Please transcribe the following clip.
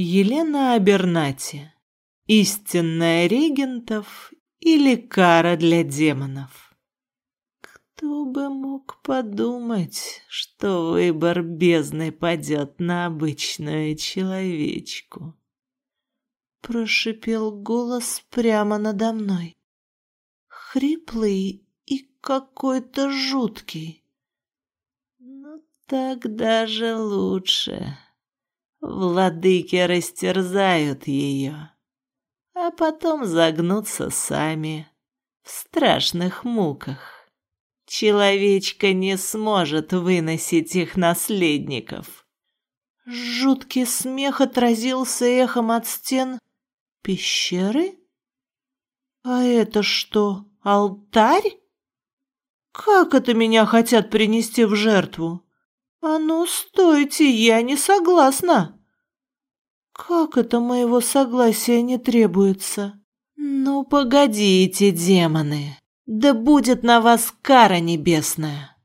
Елена Абернати. Истинная регентов или кара для демонов. Кто бы мог подумать, что выбор бездны падет на обычную человечку? Прошипел голос прямо надо мной. Хриплый и какой-то жуткий. Ну так даже лучше. Владыки растерзают ее, а потом загнутся сами в страшных муках. Человечка не сможет выносить их наследников. Жуткий смех отразился эхом от стен пещеры. А это что, алтарь? Как это меня хотят принести в жертву? «А ну, стойте, я не согласна!» «Как это моего согласия не требуется?» «Ну, погодите, демоны! Да будет на вас кара небесная!»